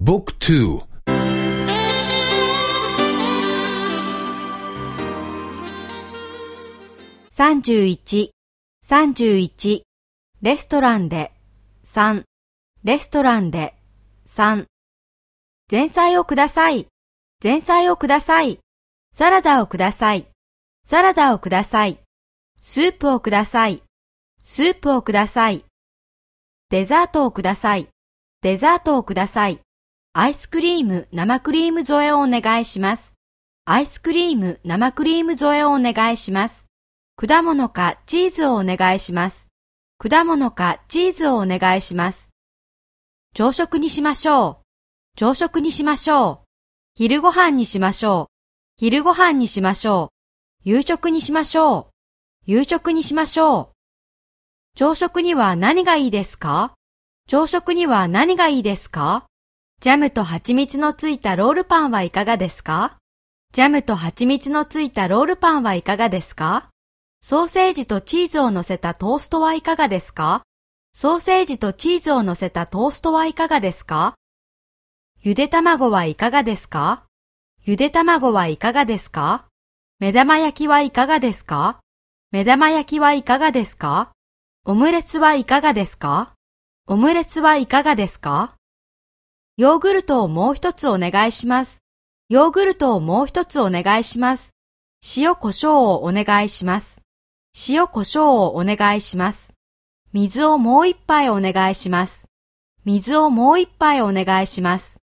Book 2 31、31、レストランで、3、レストランで、3、前菜をください、前菜をください、サラダをください、サラダをください、スープをください、スープをください、デザートをください、デザートをください、アイスクリーム、生クリーム添えをお願いします。アイスクリーム、生クリーム添えをお願いします。果物かチーズをお願いします。果物かチーズをお願いします。朝食にしましょう。朝食にしましょう。昼ご飯にしましょう。昼ご飯にしましょう。夕食にしましょう。夕食にしましょう。朝食には何がいいですか？朝食には何がいいですか？ジャムと蜂蜜のついたロールパンはいかがですか？ジャムと蜂蜜のついたロールパンはいかがですか？ソーセージとチーズを乗せたトーストはいかがですか？ソーセージとチーズを乗せたトーストはいかがですか？ゆで卵はいかがですか？ゆで卵はいかがですか？目玉焼きはいかがですか？目玉焼きはいかがですか？オムレツはいかがですか？オムレツはいかがですか？ヨーグルトをもう一つお願いします。ヨーグルトをもう一つお願いします。塩胡椒をお願いします。塩胡椒をお願いします。水をもう一杯お願いします。水をもう一杯お願いします。